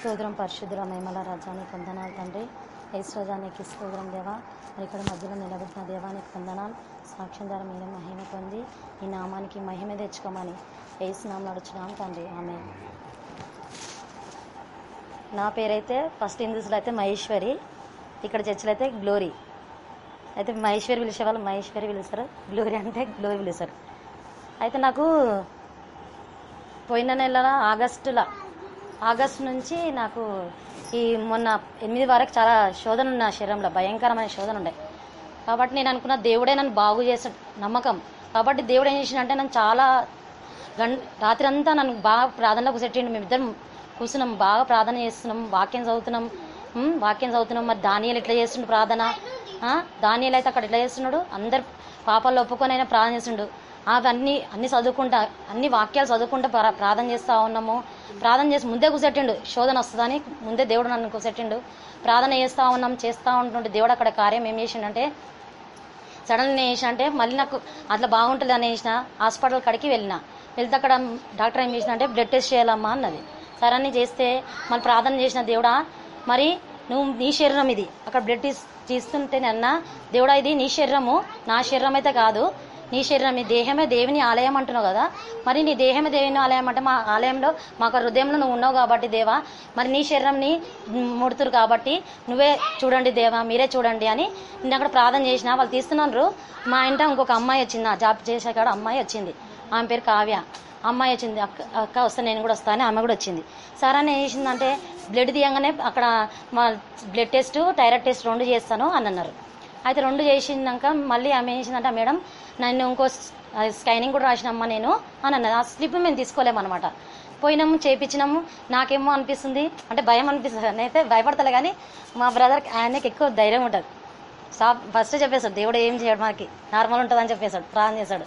స్తోత్రం పరిశుద్ధుల మేమల రాజానికి వందనాలు తండ్రి. ఐశ్వర్యానికి స్తోత్రం దేవా? మరి ఇక్కడ మధ్యలో నిలబెట్టిన దేవానికి వందనాలు. సాక్ష్యం ద్వారా మీరే మహిమ పొంది ఈ నామానికి మహిమ తెచ్చుకోమని ఏసునామం నడుచున్నాం తండ్రి. ఆమె నా పేరైతే ఫస్ట్ హిందూస్లో అయితే మహేశ్వరి ఇక్కడ చర్చిలో అయితే గ్లోరీ. అయితే మహేశ్వరి పిలిచే వాళ్ళు మహేశ్వరి పిలుస్తారు గ్లోరీ అంటే గ్లోరీ పిలుస్తారు. అయితే నాకు పోయిన నెల ఆగస్టులో ఆగస్టు నుంచి నాకు ఈ మొన్న ఎనిమిది వరకు చాలా శోధన ఉన్న శరీరంలో భయంకరమైన శోధన ఉండే. కాబట్టి నేను అనుకున్న దేవుడే నన్ను బాగు చేసాడు నమ్మకం. కాబట్టి దేవుడు ఏం చేసిండంటే నన్ను చాలా గం రాత్రి అంతా నన్ను బాగా ప్రార్థనలో కూర్చోట్టిండు మేమిద్దరం కూర్చున్నాం బాగా ప్రార్థన చేస్తున్నాం వాక్యం చదువుతున్నాం వాక్యం చదువుతున్నాం. మరి ధాన్యాలు ఎట్లా చేస్తుండు ప్రార్థన? ధాన్యాలు అయితే అక్కడ ఎట్లా చేస్తున్నాడు? అందరు పాపాలు ఒప్పుకొని అయినా ప్రార్థన చేస్తుండు. అవన్నీ అన్ని చదువుకుంటా అన్ని వాక్యాలు చదువుకుంటా ప్రా- ప్రార్థన చేస్తా ఉన్నాము. ప్రార్థన చేసి ముందే కుసెట్టిండు. శోధన వస్తుందని ముందే దేవుడు నన్ను కుసెట్టిండు. ప్రార్థన చేస్తా ఉన్నాం చేస్తూ ఉంటుంటే దేవుడు అక్కడ కార్యం ఏం చేసిండంటే సడన్ నేను చేసిన అంటే మళ్ళీ నాకు అట్లా బాగుంటుంది అని చేసిన హాస్పిటల్ కాడికి వెళ్ళిన. వెళ్తే అక్కడ డాక్టర్ ఏం చేసిన అంటే బ్లడ్ టెస్ట్ చేయాలమ్మా అన్నది. సరే అని చేస్తే మళ్ళీ ప్రార్థన చేసిన దేవుడా మరి నువ్వు నీ శరీరం ఇది. అక్కడ బ్లడ్ టెస్ట్ తీస్తుంటే అన్న దేవుడా ఇది నీ శరీరము నా శరీరం అయితే కాదు. నీ శరీరం నీ దేహమే దేవుని ఆలయం అంటున్నావు కదా? మరి నీ దేహమే దేవుని ఆలయం అంటే మా ఆలయంలో మాకు హృదయంలో నువ్వు ఉన్నావు కాబట్టి దేవా మరి నీ శరీరంని ముడుతురు కాబట్టి నువ్వే చూడండి దేవా మీరే చూడండి అని నేను అక్కడ ప్రార్థన చేసిన. వాళ్ళు తీస్తున్నారు. మా ఇంట ఇంకొక అమ్మాయి వచ్చింది. ఆ జాబ్ చేసే కాడ అమ్మాయి వచ్చింది. ఆమె పేరు కావ్య. అమ్మాయి వచ్చింది. అక్క అక్క వస్తే నేను కూడా వస్తాను ఆమె కూడా వచ్చింది. సరే అని ఏం చేసిందంటే బ్లడ్ తీయంగానే అక్కడ మా బ్లడ్ టెస్ట్ థైరాయిడ్ టెస్ట్ రెండు చేస్తాను అని అన్నారు. అయితే రెండు చేసినాక మళ్ళీ ఆమె ఏం చేసిందంటే మేడం నన్ను ఇంకో స్కైనింగ్ కూడా రాసినమ్మా నేను అని అన్నది. ఆ స్లిప్ మేము తీసుకోలేమన్నమాట. పోయినాము చేయించినాము నాకేమో అనిపిస్తుంది అంటే భయం అనిపిస్తుంది. నేనైతే భయపడతలే కానీ మా బ్రదర్ ఆయనకి ఎక్కువ ధైర్యం ఉంటుంది. సా ఫస్ట్ చెప్పేశాడు దేవుడు ఏం చేయడు మనకి నార్మల్ ఉంటుందని చెప్పేశాడు ప్రాణం చేశాడు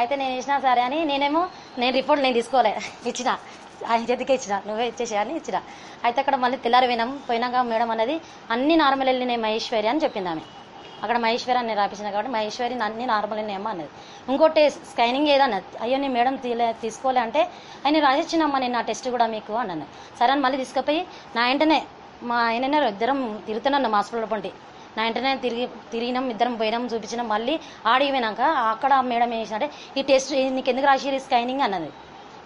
అయితే నేను ఇచ్చినా సరే అని నేనేమో నేను రిపోర్ట్ నేను తీసుకోలే. ఇచ్చిన. ఆయన చేతికే ఇచ్చిన. నువ్వే ఇచ్చేసి అని ఇచ్చిన. అయితే అక్కడ మళ్ళీ తెల్లారి పోయినాం. పోయినాక మేడం అన్నది అన్ని నార్మల్ వెళ్ళినాయి మహేశ్వరి అని చెప్పింది ఆమె. అక్కడ మహేశ్వరి అని రాపించిన కాబట్టి మహేశ్వరి అన్ని నార్మల్ అయినాయమ్మా అన్నది. ఇంకోటి స్కానింగ్ ఏదన్నది. అయ్యో నేను మేడం తీలే తీసుకోలే అంటే ఆయన రాసిచ్చినమ్మా నేను నా టెస్ట్ కూడా మీకు అన్నాను అన్నది. సరే అని మళ్ళీ తీసుకుపోయి నా వెంటనే మా ఆయన ఇద్దరం తిరుగుతున్నాను హాస్పిటల్ పంటి నా వెంటనే తిరిగి తిరిగినాం ఇద్దరం పోయినాం చూపించినాం. మళ్ళీ ఆడికి పోయినాక అక్కడ మేడం ఏం చేసినట్టే ఈ టెస్ట్ నీకు ఎందుకు రాసిరు ఈ స్కానింగ్ అన్నది.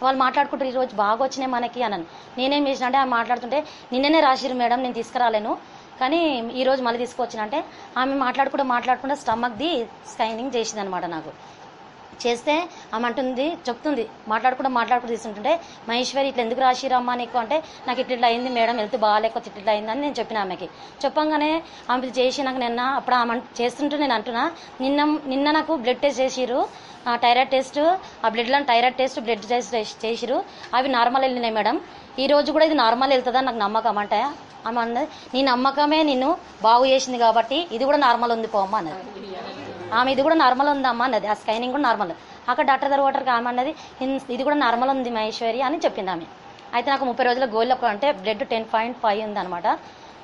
వాళ్ళు మాట్లాడుకుంటారు ఈ రోజు బాగా వచ్చినాయి మనకి అన్నాను నేనేం చేసినా అంటే ఆమె మాట్లాడుతుంటే నిన్ననే రాసిరు మేడం నేను తీసుకురాలేను. కానీ ఈరోజు మళ్ళీ తీసుకొచ్చిన అంటే ఆమె మాట్లాడుకుంటూ మాట్లాడకుండా స్టమక్ది స్కైనింగ్ చేసింది అనమాట నాకు. చేస్తే ఆమె అంటుంది చెప్తుంది మాట్లాడుకుంటూ మాట్లాడకుండా తీసుకుంటుంటే మహేశ్వరి ఇట్లా ఎందుకు రాసిరమ్మా నీకు? అంటే నాకు ఇట్లా ఇట్లా అయింది మేడం హెల్త్ బాగాలేకపోతే ఇట్లా అని నేను చెప్పిన ఆమెకి. చెప్పంగానే ఆమె చేసినాక నిన్న అప్పుడు ఆమె చేస్తుంటే నేను అంటున్నా నిన్న నిన్న నాకు బ్లడ్ టెస్ట్ చేసిరు ఆ థైరాయిడ్ టెస్ట్ ఆ బ్లడ్లో థైరాయిడ్ టెస్ట్ బ్లడ్ టెస్ట్ చేసిరు అవి నార్మల్ వెళ్ళినాయి మేడం. ఈ రోజు కూడా ఇది నార్మల్ వెళ్తుందని నాకు నమ్మకం అంటే ఆమె అన్నది నీ నమ్మకమే నిన్ను బాగు చేసింది కాబట్టి ఇది కూడా నార్మల్ ఉంది పోమ్మా అన్నది. ఆమె ఇది కూడా నార్మల్ ఉందమ్మా అన్నది. ఆ స్కైనింగ్ కూడా నార్మల్ అక్కడ డాక్టర్ దగ్గర వాటర్కి ఆమె అన్నది ఇది కూడా నార్మల్ ఉంది మహేశ్వరి అని చెప్పింది ఆమె. అయితే నాకు ముప్పై రోజుల గోల్ అంటే బ్లడ్ టెన్ పాయింట్ ఫైవ్ ఉంది అనమాట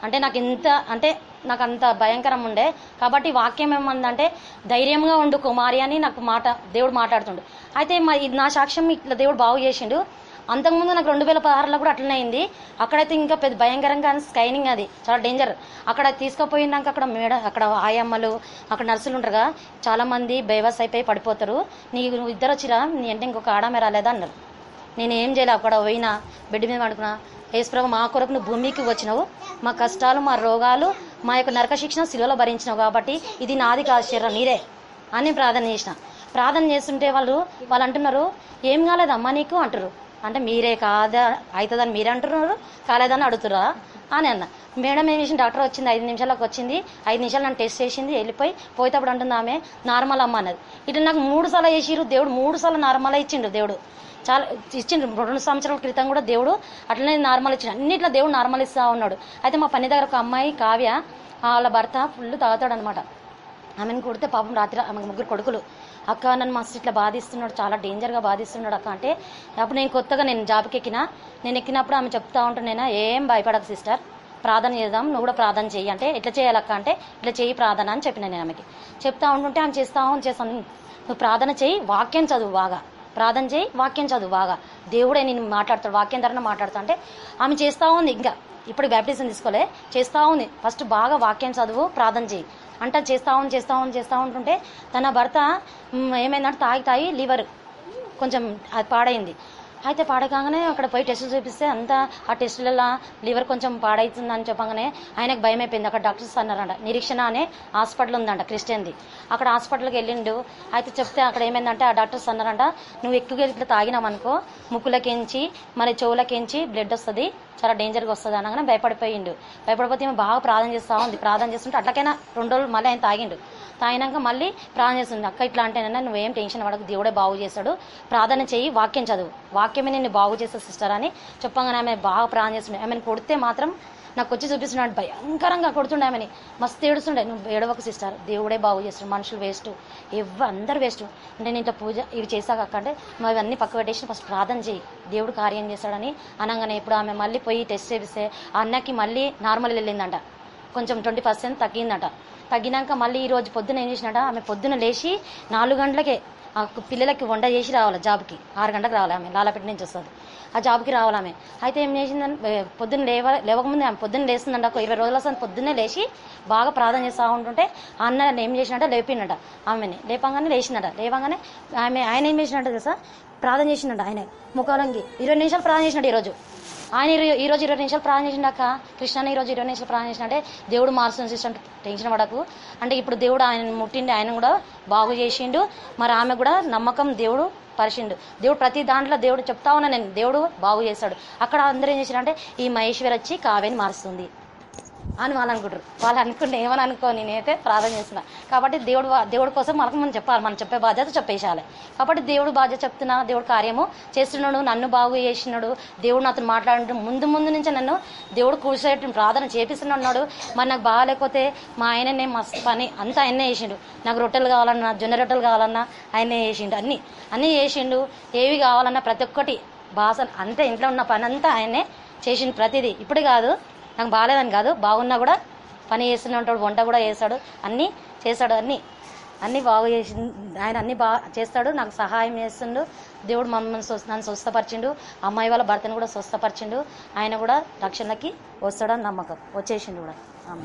అంటే నాకు ఇంత అంటే నాకు అంత భయంకరం ఉండే. కాబట్టి వాక్యం ఏమందంటే ధైర్యంగా ఉండు కుమారి అని నాకు మాట దేవుడు మాట్లాడుతుండు. అయితే మా ఇది నా సాక్ష్యం ఇట్లా దేవుడు బాగు చేసిండు. అంతకుముందు నాకు రెండు వేల పదహారులో కూడా అట్లనే అయింది. అక్కడైతే ఇంకా పెద్ద భయంకరంగా స్కైనింగ్ అది. చాలా డేంజర్ అక్కడ తీసుకుపోయినాక అక్కడ మేడ అక్కడ ఆయమ్మలు అక్కడ నర్సులు ఉంటారు చాలా మంది బైవాస్ అయిపోయి పడిపోతారు. నీకు నువ్వు ఇద్దరు వచ్చిరా నీ అంటే ఇంకొక ఆడమే రాలేదా అన్నారు. నేను ఏం చేయలే అక్కడ పోయినా బెడ్ మీద పడుకున్నా. యేసుప్రభు మా కొరకు నువ్వు భూమికి వచ్చినావు. మా కష్టాలు మా రోగాలు మా యొక్క నరక శిక్షణ శిలువలో భరించినావు కాబట్టి ఇది నాది కాదు శరీరం నీరే అని ప్రార్థన చేసిన. ప్రార్థన చేస్తుంటే వాళ్ళు వాళ్ళు అంటున్నారు ఏం కాలేదమ్మా నీకు? అంటారు అంటే మీరే కాదా అవుతుందని మీరే అంటున్నారు కాలేదని అడుగుతురా అని అన్న. మేడం ఏం చేసింది? డాక్టర్ వచ్చింది ఐదు నిమిషాలకు వచ్చింది. ఐదు నిమిషాలు నన్ను టెస్ట్ చేసింది వెళ్ళిపోయి పోయేటప్పుడు అంటుంది ఆమె నార్మల్ అమ్మ అన్నది. ఇట్లా నాకు మూడు సార్లు చేసిరు దేవుడు మూడు సార్లు నార్మల్ ఇచ్చిండు దేవుడు. చాలా ఇచ్చిండు రెండు సంవత్సరాల క్రితం కూడా దేవుడు అట్లనే నార్మల్ ఇచ్చిండు. అన్నిట్లో దేవుడు నార్మల్ ఇస్తా ఉన్నాడు. అయితే మా పని దగ్గర ఒక అమ్మాయి కావ్య వాళ్ళ భర్త ఫుల్ తాగుతాడు అనమాట ఆమెను కొడితే పాపం రాత్రి ఆమె ముగ్గురు కొడుకులు. అక్క నన్ను మస్తు ఇట్లా బాధిస్తున్నాడు చాలా డేంజర్గా బాధిస్తున్నాడు అక్క అంటే అప్పుడు నేను కొత్తగా నేను జాబ్కి ఎక్కినా నేను ఎక్కినప్పుడు ఆమె చెప్తా ఉంటున్నాయినా ఏం భయపడకు సిస్టర్ ప్రార్థన చేద్దాం నువ్వు కూడా ప్రార్థన చెయ్యి అంటే ఇట్లా చేయాలక్క అంటే ఇట్లా చేయి ప్రార్థన అని చెప్పిన నేను ఆమెకి. చెప్తా ఉంటుంటే ఆమె చేస్తా అని చేస్తాను నువ్వు ప్రార్థన చేయి వాక్యం చదువు బాగా. ప్రార్థన చేయి వాక్యం చదువు బాగా. దేవుడే నేను మాట్లాడతాడు వాక్యం ధరణ మాట్లాడుతా అంటే ఆమె చేస్తా ఉంది ఇంకా. ఇప్పుడు బ్యాప్టిజం తీసుకోలే చేస్తా ఉంది. ఫస్ట్ బాగా వాక్యం చదువు ప్రార్థన చేయి అంట చేస్తా ఉంది చేస్తా ఉంది చేస్తా ఉంటుంటే తన భర్త ఏమైందంటే తాగి తాగి లివర్ కొంచెం అది పాడైంది. అయితే పాడకాగానే అక్కడ పోయి టెస్టులు చూపిస్తే అంతా ఆ టెస్టులలో లివర్ కొంచెం పాడైతుందని చెప్పగానే ఆయనకు భయం అయిపోయింది అక్కడ డాక్టర్స్ అన్నారంట నిరీక్షణ అనే హాస్పిటల్ ఉందంట క్రిస్టియన్ది. అక్కడ హాస్పిటల్కి వెళ్ళిండు. అయితే చెప్తే అక్కడ ఏమైందంటే ఆ డాక్టర్స్ అన్నారంట నువ్వు ఎక్కువగా ఇట్లా తాగినామనుకో ముక్కులకించి మరి చెవులకించి బ్లడ్ వస్తుంది చాలా డేంజర్గా వస్తుంది అనగానే భయపడిపోయిండు. భయపడిపోతే ఏమో బాగా ప్రార్థన చేస్తా ఉంది. ప్రార్థన చేస్తుంటే అట్లకైనా రెండు రోజులు మళ్ళీ ఆయన తాగిండు. తాగినాక మళ్ళీ ప్రార్థన చేస్తుంది. అక్క ఇట్లా అంటేనన్నా నువ్వేం టెన్షన్ పడకు దేవుడే బాగు చేస్తాడు. ప్రార్థన చేయి వాక్యం చదువు. వాక్యమే నిన్ను బాగు చేస్తా సిస్టర్ అని చెప్పగానే ఆమె బాగా ప్రార్థన చేస్తుండే. ఆమెను కొడితే మాత్రం నాకు వచ్చి చూపిస్తున్నాడు. భయంకరంగా కొడుతుండే మస్తు ఏడుస్తుండే. నువ్వు ఏడవక సిస్టర్. దేవుడే బాగు చేస్తాడు మనుషులు వేస్ట్. ఎవ్వ అందరు వేస్ట్. అంటే నేను ఇంత పూజ ఇవి చేశాక అంటే నువ్వు అవన్నీ పక్క పెట్టేసి ఫస్ట్ ప్రార్థన చేయి దేవుడు కార్యం చేస్తాడని అనగానే ఇప్పుడు ఆమె మళ్ళీ పోయి టెస్ట్ చేపిస్తే ఆ అన్నకి మళ్ళీ నార్మల్ వెళ్ళిందంట. కొంచెం ట్వంటీ పర్సెంట్ తగ్గిందట. తగ్గినాక మళ్ళీ ఈ రోజు పొద్దున ఏం చేసినట? ఆమె పొద్దున లేచి నాలుగు గంటలకే ఆ పిల్లలకి వంట చేసి రావాలి జాబ్కి. ఆరు గంటలకు రావాలి ఆమె. లాలపెట్టి నుంచి వస్తుంది. ఆ జాబ్కి రావాలి ఆమె. అయితే ఏం చేసిందని పొద్దున్న లేవ లేవకముందే ఆమె పొద్దున్న లేస్తుందంట. ఒక ఇరవై రోజుల వస్తుంది పొద్దున్నే లేచి బాగా ప్రార్థన చేస్తూ ఉంటుంటే ఆ అన్న ఏం చేసినట్ట లేపిండట ఆమెని. లేపంగానే లేచిందట. లేవగానే ఆమె ఆయన ఏం చేసినట్ట తెలుసా? ప్రార్థన చేసిండట ఆయన. ముఖాలంగి. ఇరవై నిమిషాలు ప్రార్థన చేసినట్టు ఈరోజు. ఆయన ఇరవై- ఈ రోజు ఇరవై నిమిషాలు ప్రార్థన చేసినాక కృష్ణ ఈ రోజు ఇరవై నిమిషాలు ప్రార్థన చేసినట్టే దేవుడు మారుస్తుంది సిస్టర్ టెన్షన్ పడకు. అంటే ఇప్పుడు దేవుడు ఆయన ముట్టిండి ఆయన కూడా బాగు చేసిండు. మరి ఆమె కూడా నమ్మకం దేవుడు పరిచిండు దేవుడు ప్రతి దాంట్లో దేవుడు చెప్తా ఉన్నా నేను దేవుడు బాగు చేస్తాడు. అక్కడ అందరూ ఏం చేశారంటే ఈ మహేశ్వరి వచ్చి కావ్యని మారుస్తుంది. అని వాళ్ళు అనుకుంటారు. వాళ్ళు అనుకుంటే ఏమని అనుకో నేనైతే ప్రార్థన చేస్తున్నా. కాబట్టి దేవుడు దేవుడి కోసం మనకు మనం చెప్పాలి. మనం చెప్పే బాధ్యత చెప్పేసాలి కాబట్టి దేవుడు బాధ్యత చెప్తున్నా దేవుడు కార్యము చేస్తున్నాడు. నన్ను బాగు చేసినాడు. దేవుడు నాతో మాట్లాడు ముందు ముందు నుంచి నన్ను దేవుడు కూర్చోటి ప్రార్థన చేపిస్తున్నాడు మరి నాకు బాగాలేకపోతే మా ఆయననే మస్తు పని అంతా ఆయనే చేసిండు. నాకు రొట్టెలు కావాలన్నా జొన్న రొట్టెలు కావాలన్నా ఆయనే చేసిండు. అన్నీ అన్నీ చేసిండు. ఏవి కావాలన్నా ప్రతి ఒక్కటి బాస అంతే ఇంట్లో ఉన్న పని అంతా ఆయనే చేసిండు ప్రతిదీ. ఇప్పుడు కాదు నాకు బాగాలేదని కాదు బాగున్నా కూడా పని చేస్తూనే ఉంటాడు వంట కూడా చేస్తాడు అన్నీ చేస్తాడు అన్నీ. అన్నీ బాగు చేసి ఆయన అన్నీ బాగా చేస్తాడు నాకు సహాయం చేస్తుండు దేవుడు మమ్మల్ని స్వస్థ నన్ను స్వస్థపరిచిండు అమ్మాయి వాళ్ళ భర్తను కూడా స్వస్థపరిచిండు ఆయన కూడా రక్షణకి వస్తాడని నమ్మకం వచ్చేసిండు కూడా. ఆమె